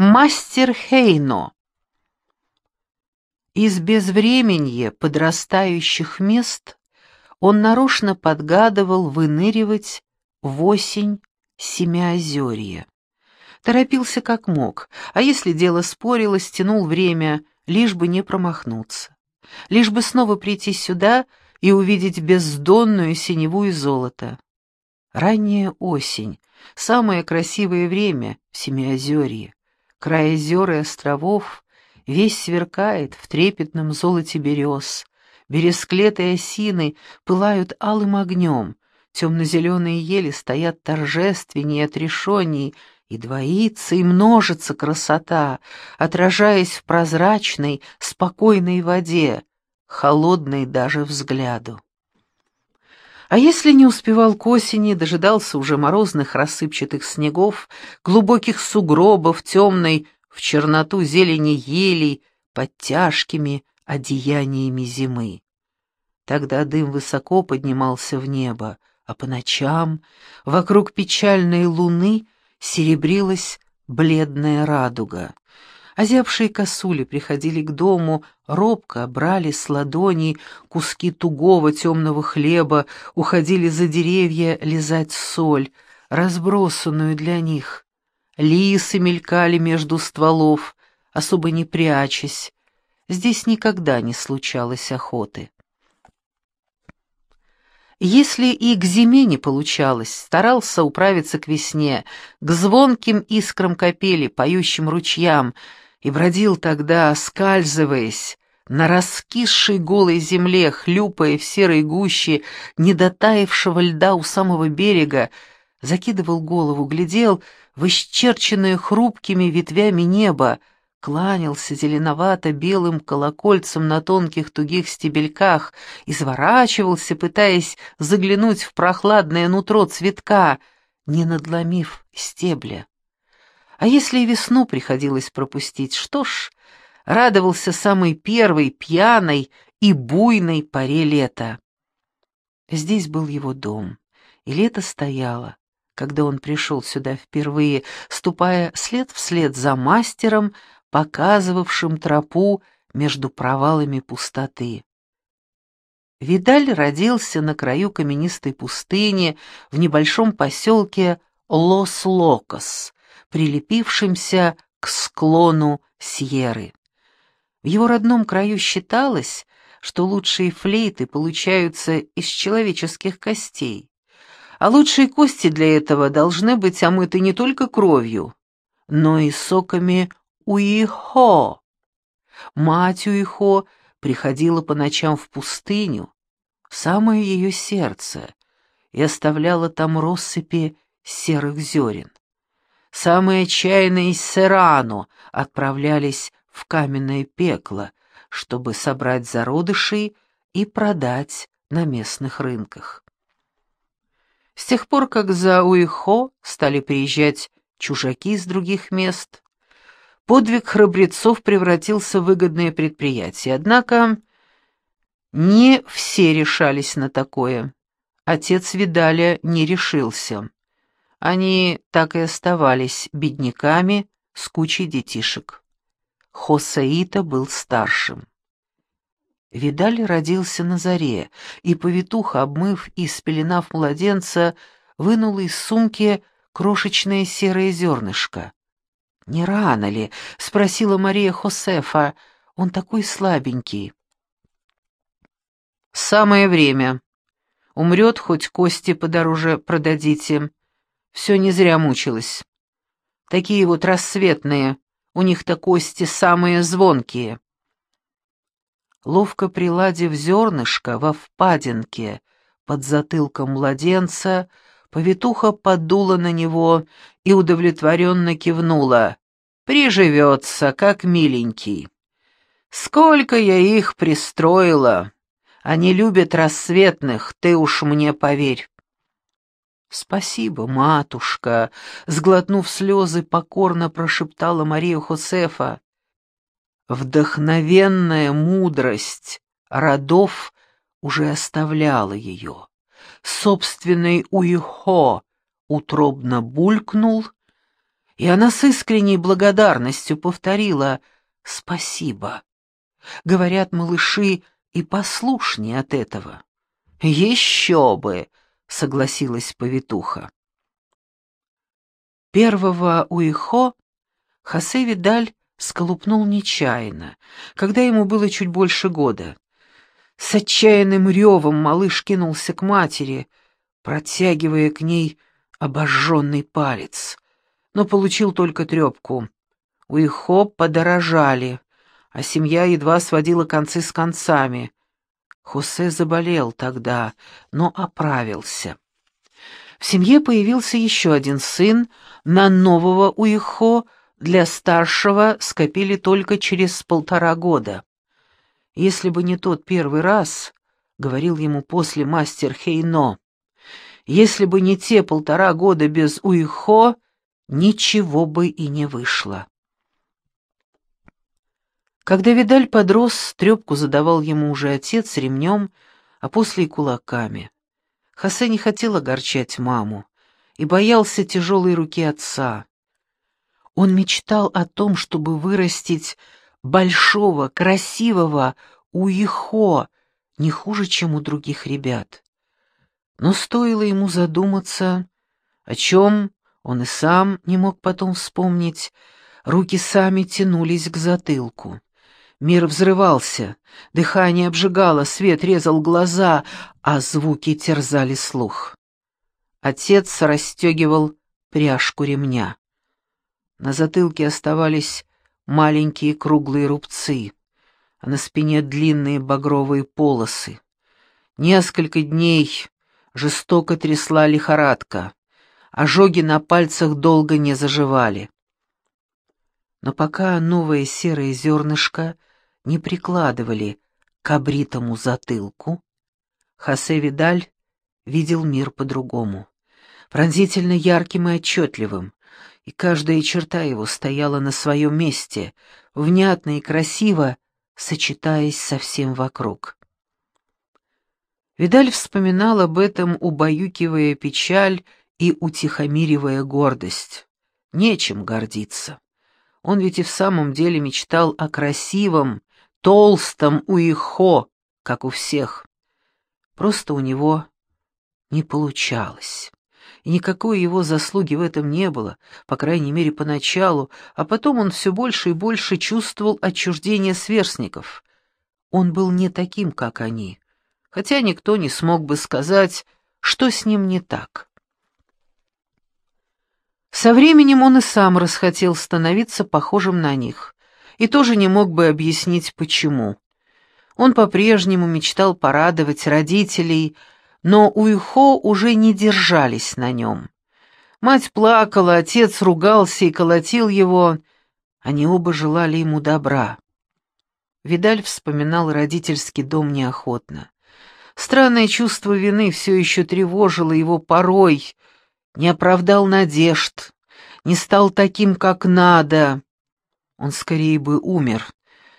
Мастер Хейно. Из безвременья подрастающих мест он нарочно подгадывал выныривать в осень Семиозерье. Торопился как мог, а если дело спорилось, тянул время, лишь бы не промахнуться. Лишь бы снова прийти сюда и увидеть бездонную синеву и золото. Ранняя осень, самое красивое время в Семиозерье. Край озер и островов весь сверкает в трепетном золоте берез. Бересклеты и осины пылают алым огнем, темно-зеленые ели стоят торжественнее, отрешенней, и двоится и множится красота, отражаясь в прозрачной, спокойной воде, холодной даже взгляду. А если не успевал к осени, дожидался уже морозных рассыпчатых снегов, глубоких сугробов, темной в черноту зелени елей под тяжкими одеяниями зимы. Тогда дым высоко поднимался в небо, а по ночам вокруг печальной луны серебрилась бледная радуга. Озябшие косули приходили к дому, робко брали с ладоней куски тугого темного хлеба, уходили за деревья лизать соль, разбросанную для них. Лисы мелькали между стволов, особо не прячась. Здесь никогда не случалось охоты. Если и к зиме не получалось, старался управиться к весне, к звонким искрам капели, поющим ручьям, и бродил тогда, скальзываясь, на раскисшей голой земле, хлюпая в серой гуще недотаившего льда у самого берега, закидывал голову, глядел в исчерченное хрупкими ветвями небо, кланялся зеленовато-белым колокольцем на тонких тугих стебельках, изворачивался, пытаясь заглянуть в прохладное нутро цветка, не надломив стебля. А если и весну приходилось пропустить, что ж, радовался самой первой пьяной и буйной поре лета. Здесь был его дом, и лето стояло, когда он пришел сюда впервые, ступая след вслед за мастером, показывавшим тропу между провалами пустоты. Видаль родился на краю каменистой пустыни в небольшом поселке Лос-Локос, прилепившимся к склону Сьерры. В его родном краю считалось, что лучшие флейты получаются из человеческих костей, а лучшие кости для этого должны быть омыты не только кровью, но и соками Уихо. Мать Уихо приходила по ночам в пустыню, в самое ее сердце, и оставляла там россыпи серых зерен. Самые отчаянные из Серано отправлялись в каменное пекло, чтобы собрать зародышей и продать на местных рынках. С тех пор, как за Уихо стали приезжать чужаки из других мест, подвиг храбрецов превратился в выгодное предприятие. Однако не все решались на такое. Отец Видаля не решился. Они так и оставались бедняками с кучей детишек. Хосаита был старшим. Видаль родился на заре, и повитуха, обмыв и спеленав младенца, вынула из сумки крошечное серое зернышко. «Не рано ли?» — спросила Мария Хосефа. «Он такой слабенький». «Самое время. Умрет, хоть кости подороже продадите. Все не зря мучилась. Такие вот рассветные, у них-то кости самые звонкие. Ловко приладив зернышко во впадинке под затылком младенца, повитуха подула на него и удовлетворенно кивнула. «Приживется, как миленький. Сколько я их пристроила! Они любят рассветных, ты уж мне поверь». «Спасибо, матушка», — сглотнув слезы, покорно прошептала Мария Хосефа. Вдохновенная мудрость родов уже оставляла ее. Собственный Уихо утробно булькнул, И она с искренней благодарностью повторила «Спасибо». Говорят, малыши и послушнее от этого. «Еще бы!» — согласилась повитуха. Первого Уихо Хосе Видаль сколупнул нечаянно, когда ему было чуть больше года. С отчаянным ревом малыш кинулся к матери, протягивая к ней обожженный палец, но получил только трепку. Уихо подорожали, а семья едва сводила концы с концами. Хосе заболел тогда, но оправился. В семье появился еще один сын, на нового Уихо для старшего скопили только через полтора года. Если бы не тот первый раз, — говорил ему после мастер Хейно, — если бы не те полтора года без Уихо, ничего бы и не вышло. Когда Видаль подрос, трепку задавал ему уже отец ремнем, а после и кулаками. Хосе не хотел огорчать маму и боялся тяжелой руки отца. Он мечтал о том, чтобы вырастить большого, красивого Уихо, не хуже, чем у других ребят. Но стоило ему задуматься, о чем он и сам не мог потом вспомнить, руки сами тянулись к затылку. Мир взрывался, дыхание обжигало, свет резал глаза, а звуки терзали слух. Отец расстегивал пряжку ремня. На затылке оставались маленькие круглые рубцы, а на спине длинные багровые полосы. Несколько дней жестоко трясла лихорадка, ожоги на пальцах долго не заживали. Но пока новое серое зернышко не прикладывали к обритому затылку, Хосе Видаль видел мир по-другому, пронзительно ярким и отчетливым, и каждая черта его стояла на своем месте, внятно и красиво, сочетаясь со всем вокруг. Видаль вспоминал об этом, убаюкивая печаль и утихомиривая гордость. Нечем гордиться. Он ведь и в самом деле мечтал о красивом, толстом уихо, как у всех. Просто у него не получалось и никакой его заслуги в этом не было, по крайней мере, поначалу, а потом он все больше и больше чувствовал отчуждение сверстников. Он был не таким, как они, хотя никто не смог бы сказать, что с ним не так. Со временем он и сам расхотел становиться похожим на них, и тоже не мог бы объяснить, почему. Он по-прежнему мечтал порадовать родителей, но Уйхо уже не держались на нем. Мать плакала, отец ругался и колотил его. Они оба желали ему добра. Видаль вспоминал родительский дом неохотно. Странное чувство вины все еще тревожило его порой. Не оправдал надежд, не стал таким, как надо. Он скорее бы умер,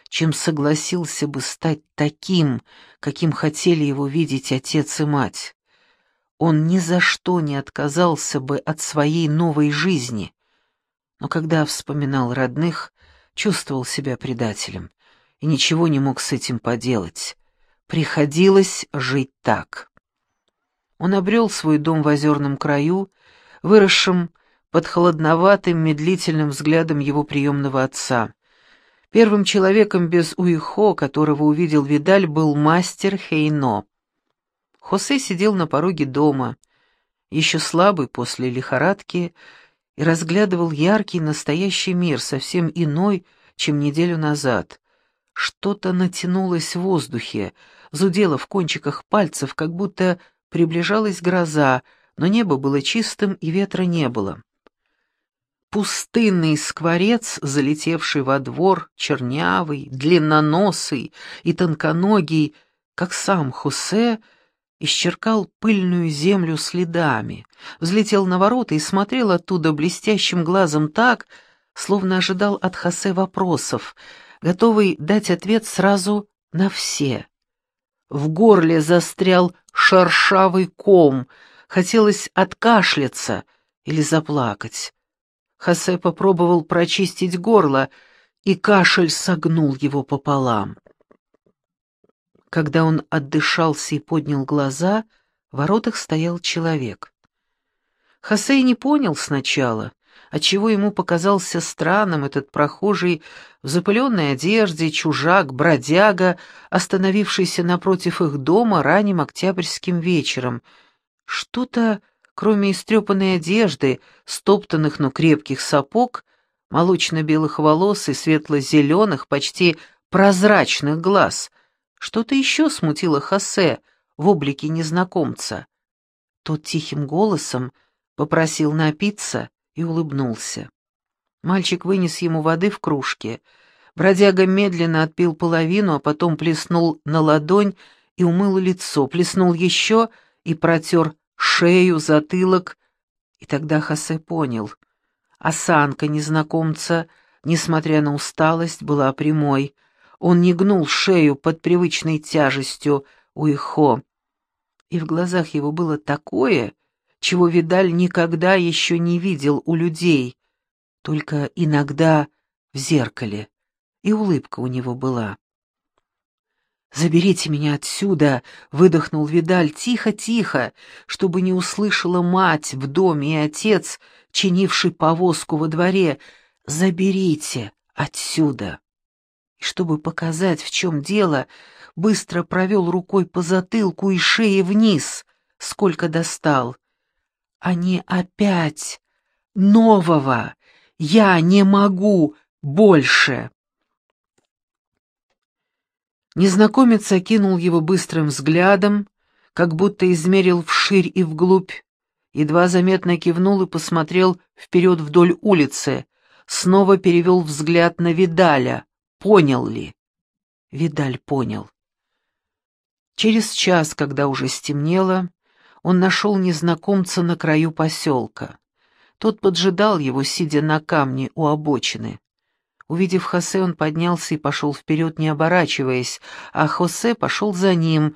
чем согласился бы стать таким, каким хотели его видеть отец и мать. Он ни за что не отказался бы от своей новой жизни, но когда вспоминал родных, чувствовал себя предателем и ничего не мог с этим поделать. Приходилось жить так. Он обрел свой дом в озерном краю, выросшем под холодноватым, медлительным взглядом его приемного отца. Первым человеком без Уихо, которого увидел Видаль, был мастер Хейно. Хосе сидел на пороге дома, еще слабый после лихорадки, и разглядывал яркий настоящий мир, совсем иной, чем неделю назад. Что-то натянулось в воздухе, зудело в кончиках пальцев, как будто приближалась гроза, но небо было чистым и ветра не было. Пустынный скворец, залетевший во двор, чернявый, длинноносый и тонконогий, как сам Хусе, исчеркал пыльную землю следами, взлетел на ворота и смотрел оттуда блестящим глазом так, словно ожидал от Хосе вопросов, готовый дать ответ сразу на все. В горле застрял шершавый ком, хотелось откашляться или заплакать. Хосе попробовал прочистить горло, и кашель согнул его пополам. Когда он отдышался и поднял глаза, в воротах стоял человек. Хосе не понял сначала, отчего ему показался странным этот прохожий в запыленной одежде, чужак, бродяга, остановившийся напротив их дома ранним октябрьским вечером. Что-то, кроме истрепанной одежды, стоптанных, но крепких сапог, молочно-белых волос и светло-зеленых, почти прозрачных глаз, что-то еще смутило Хосе в облике незнакомца. Тот тихим голосом попросил напиться и улыбнулся. Мальчик вынес ему воды в кружке. Бродяга медленно отпил половину, а потом плеснул на ладонь и умыл лицо, плеснул еще и протер шею, затылок. И тогда Хосе понял. Осанка незнакомца, несмотря на усталость, была прямой. Он не гнул шею под привычной тяжестью Уихо. И в глазах его было такое, чего Видаль никогда еще не видел у людей, только иногда в зеркале, и улыбка у него была. «Заберите меня отсюда!» — выдохнул Видаль тихо-тихо, чтобы не услышала мать в доме и отец, чинивший повозку во дворе. «Заберите отсюда!» И чтобы показать, в чем дело, быстро провел рукой по затылку и шее вниз, сколько достал. Они опять нового. Я не могу больше. Незнакомец окинул его быстрым взглядом, как будто измерил вширь и вглубь, едва заметно кивнул и посмотрел вперед вдоль улицы, снова перевел взгляд на Видаля. Понял ли? Видаль понял. Через час, когда уже стемнело, он нашел незнакомца на краю поселка. Тот поджидал его, сидя на камне у обочины. Увидев Хосе, он поднялся и пошел вперед, не оборачиваясь, а Хосе пошел за ним,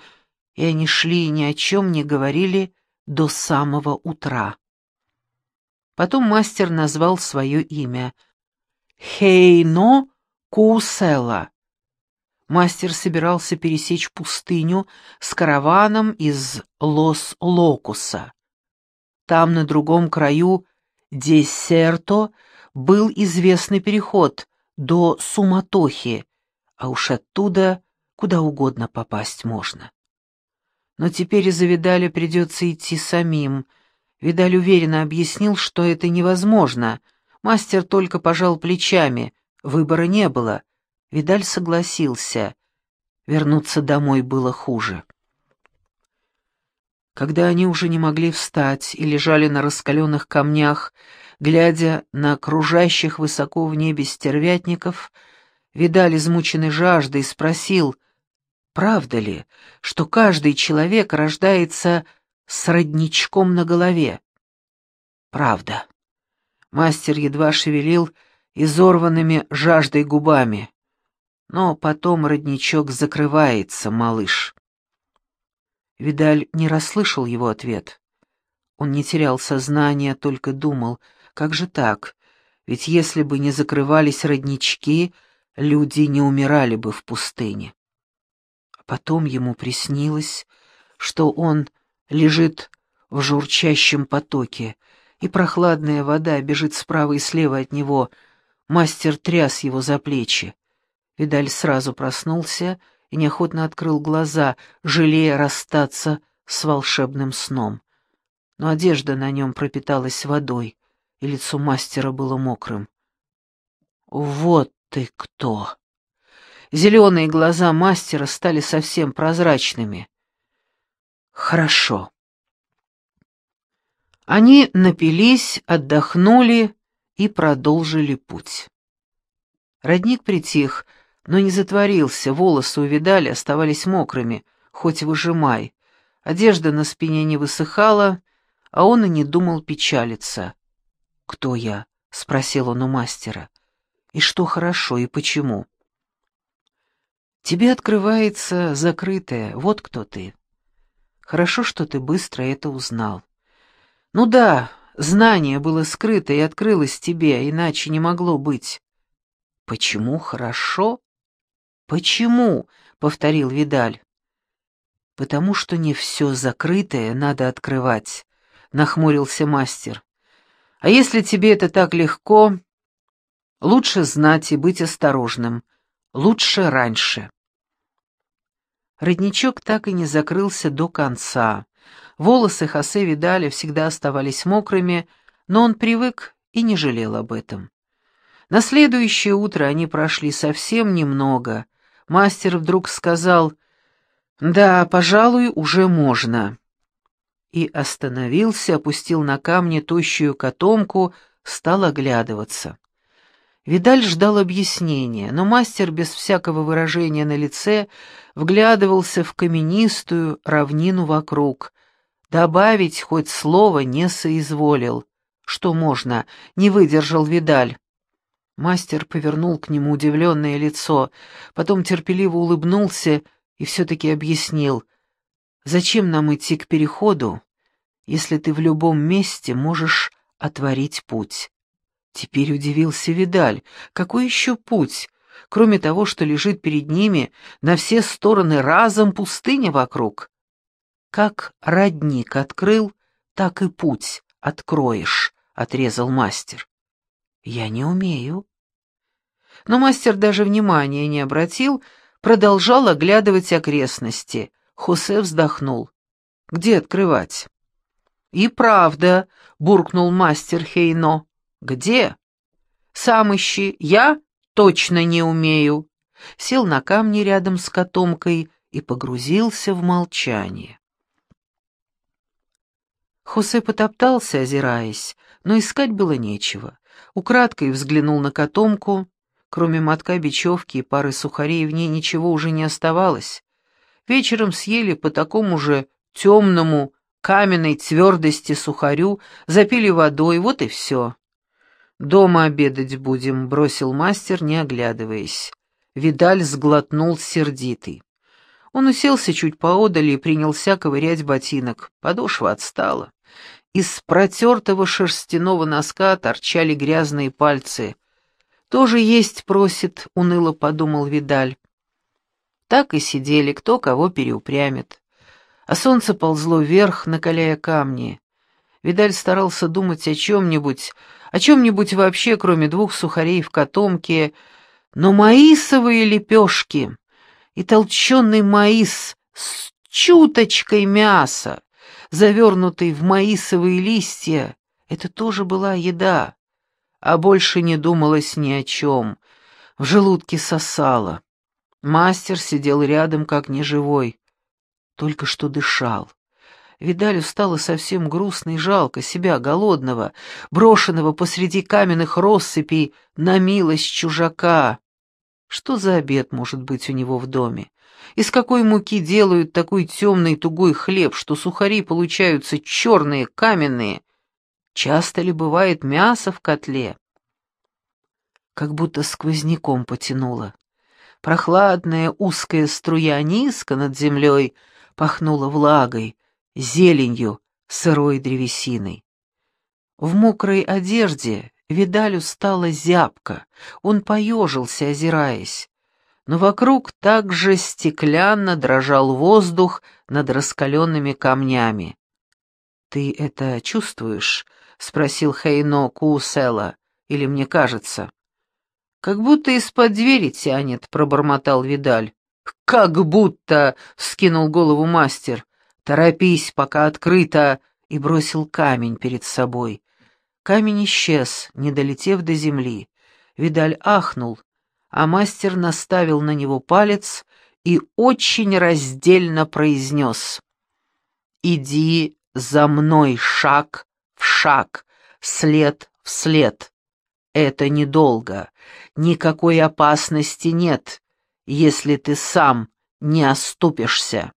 и они шли и ни о чем не говорили до самого утра. Потом мастер назвал свое имя. Хейно Кусела. Мастер собирался пересечь пустыню с караваном из Лос-Локуса. Там, на другом краю Десерто, был известный переход до Суматохи, а уж оттуда куда угодно попасть можно. Но теперь из-за Видаля придется идти самим. Видаль уверенно объяснил, что это невозможно. Мастер только пожал плечами, выбора не было — Видаль согласился. Вернуться домой было хуже. Когда они уже не могли встать и лежали на раскаленных камнях, глядя на окружающих высоко в небе стервятников, Видаль, измученный жаждой, спросил, правда ли, что каждый человек рождается с родничком на голове? Правда. Мастер едва шевелил изорванными жаждой губами. Но потом родничок закрывается, малыш. Видаль не расслышал его ответ. Он не терял сознания, только думал, как же так? Ведь если бы не закрывались роднички, люди не умирали бы в пустыне. А потом ему приснилось, что он лежит в журчащем потоке, и прохладная вода бежит справа и слева от него. Мастер тряс его за плечи. Видаль сразу проснулся и неохотно открыл глаза, жалея расстаться с волшебным сном. Но одежда на нем пропиталась водой, и лицо мастера было мокрым. «Вот ты кто!» Зеленые глаза мастера стали совсем прозрачными. «Хорошо». Они напились, отдохнули и продолжили путь. Родник притих, но не затворился, волосы увидали, оставались мокрыми, хоть выжимай. Одежда на спине не высыхала, а он и не думал печалиться. «Кто я?» — спросил он у мастера. «И что хорошо, и почему?» «Тебе открывается закрытое, вот кто ты. Хорошо, что ты быстро это узнал. Ну да, знание было скрыто и открылось тебе, иначе не могло быть». «Почему хорошо?» «Почему?» — повторил Видаль. «Потому что не все закрытое надо открывать», — нахмурился мастер. «А если тебе это так легко, лучше знать и быть осторожным, лучше раньше». Родничок так и не закрылся до конца. Волосы Хосе Видаля всегда оставались мокрыми, но он привык и не жалел об этом. На следующее утро они прошли совсем немного. Мастер вдруг сказал «Да, пожалуй, уже можно». И остановился, опустил на камни тощую котомку, стал оглядываться. Видаль ждал объяснения, но мастер без всякого выражения на лице вглядывался в каменистую равнину вокруг. Добавить хоть слово не соизволил. Что можно, не выдержал Видаль. Мастер повернул к нему удивленное лицо, потом терпеливо улыбнулся и все-таки объяснил. «Зачем нам идти к переходу, если ты в любом месте можешь отворить путь?» Теперь удивился Видаль. Какой еще путь? Кроме того, что лежит перед ними, на все стороны разом пустыня вокруг. Как родник открыл, так и путь откроешь, — отрезал мастер. Я не умею. Но мастер даже внимания не обратил, продолжал оглядывать окрестности. Хосе вздохнул. Где открывать? И правда, буркнул мастер Хейно. «Где?» «Сам ищи, я точно не умею». Сел на камни рядом с котомкой и погрузился в молчание. Хосе потоптался, озираясь, но искать было нечего. Украдкой взглянул на котомку. Кроме мотка бечевки и пары сухарей в ней ничего уже не оставалось. Вечером съели по такому же темному, каменной твердости сухарю, запили водой, вот и все. «Дома обедать будем», — бросил мастер, не оглядываясь. Видаль сглотнул сердитый. Он уселся чуть поодаль и принялся ковырять ботинок. Подошва отстала. Из протертого шерстяного носка торчали грязные пальцы. «Тоже есть просит», — уныло подумал Видаль. Так и сидели, кто кого переупрямит. А солнце ползло вверх, накаляя камни. Видаль старался думать о чем-нибудь, о чем-нибудь вообще, кроме двух сухарей в котомке, но маисовые лепешки и толченый маис с чуточкой мяса, завернутый в маисовые листья, это тоже была еда, а больше не думалось ни о чем, в желудке сосало. Мастер сидел рядом, как неживой, только что дышал. Видалю стало совсем грустно и жалко себя, голодного, брошенного посреди каменных россыпей на милость чужака. Что за обед может быть у него в доме? Из какой муки делают такой темный тугой хлеб, что сухари получаются черные, каменные? Часто ли бывает мясо в котле? Как будто сквозняком потянуло. Прохладная узкая струя низко над землей пахнула влагой, зеленью, сырой древесиной. В мокрой одежде Видалю стало зябко, он поежился, озираясь. Но вокруг также стеклянно дрожал воздух над раскаленными камнями. «Ты это чувствуешь?» — спросил Хейно Куусела. «Или мне кажется?» «Как будто из-под двери тянет», — пробормотал Видаль. «Как будто!» — скинул голову мастер. «Торопись, пока открыто!» и бросил камень перед собой. Камень исчез, не долетев до земли. Видаль ахнул, а мастер наставил на него палец и очень раздельно произнес. «Иди за мной шаг в шаг, след в след. Это недолго, никакой опасности нет, если ты сам не оступишься».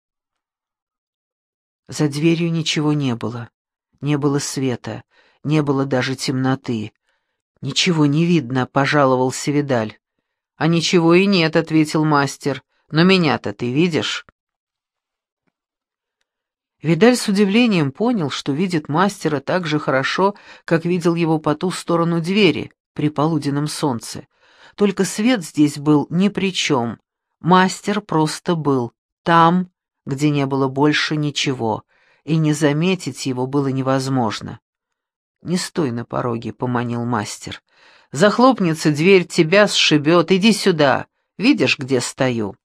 За дверью ничего не было. Не было света, не было даже темноты. «Ничего не видно», — пожаловался Видаль. «А ничего и нет», — ответил мастер. «Но меня-то ты видишь?» Видаль с удивлением понял, что видит мастера так же хорошо, как видел его по ту сторону двери при полуденном солнце. Только свет здесь был ни при чем. Мастер просто был там, где не было больше ничего, и не заметить его было невозможно. «Не стой на пороге», — поманил мастер. «Захлопнется дверь, тебя сшибет, иди сюда. Видишь, где стою?»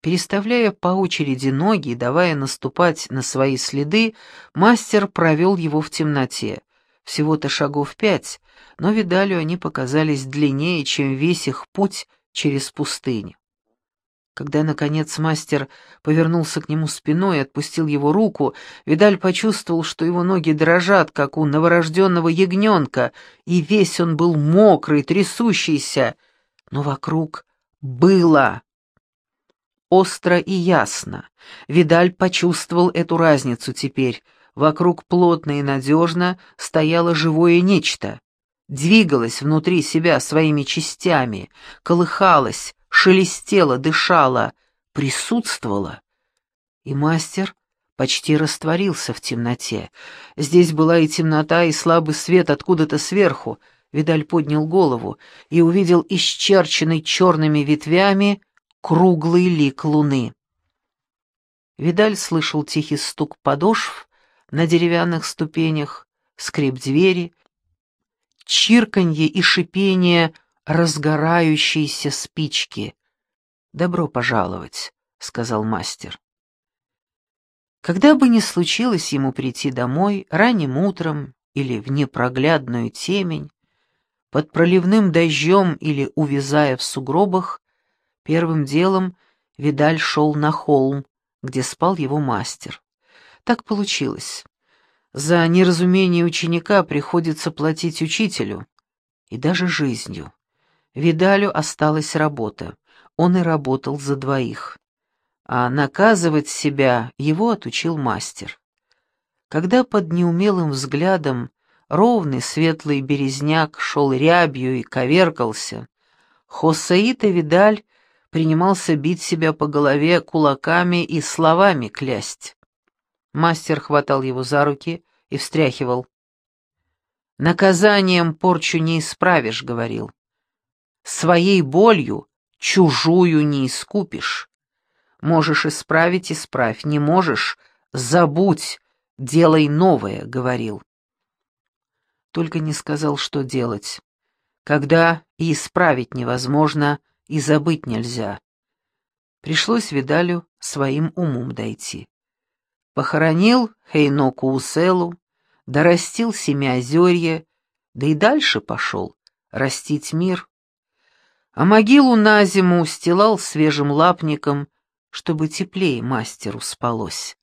Переставляя по очереди ноги и давая наступать на свои следы, мастер провел его в темноте. Всего-то шагов пять, но Видалю они показались длиннее, чем весь их путь через пустыню. Когда, наконец, мастер повернулся к нему спиной и отпустил его руку, Видаль почувствовал, что его ноги дрожат, как у новорожденного ягненка, и весь он был мокрый, трясущийся, но вокруг было остро и ясно. Видаль почувствовал эту разницу теперь. Вокруг плотно и надежно стояло живое нечто. Двигалось внутри себя своими частями, колыхалось, шелестело, дышало, присутствовало. И мастер почти растворился в темноте. Здесь была и темнота, и слабый свет откуда-то сверху. Видаль поднял голову и увидел исчерченный черными ветвями круглый лик луны. Видаль слышал тихий стук подошв на деревянных ступенях, скрип двери, чирканье и шипение разгорающейся спички. «Добро пожаловать», — сказал мастер. Когда бы ни случилось ему прийти домой ранним утром или в непроглядную темень, под проливным дождем или увязая в сугробах, Первым делом Видаль шел на холм, где спал его мастер. Так получилось. За неразумение ученика приходится платить учителю, и даже жизнью. Видалю осталась работа, он и работал за двоих. А наказывать себя его отучил мастер. Когда под неумелым взглядом ровный светлый березняк шел рябью и коверкался, Хосаита Видаль принимался бить себя по голове кулаками и словами клясть. Мастер хватал его за руки и встряхивал. «Наказанием порчу не исправишь», — говорил. «Своей болью чужую не искупишь. Можешь исправить — исправь, не можешь — забудь, делай новое», — говорил. Только не сказал, что делать. Когда и исправить невозможно, и забыть нельзя. Пришлось Видалю своим умом дойти. Похоронил Хейноку Уселу, дорастил Семиозерье, да и дальше пошел растить мир. А могилу на зиму устилал свежим лапником, чтобы теплее мастеру спалось.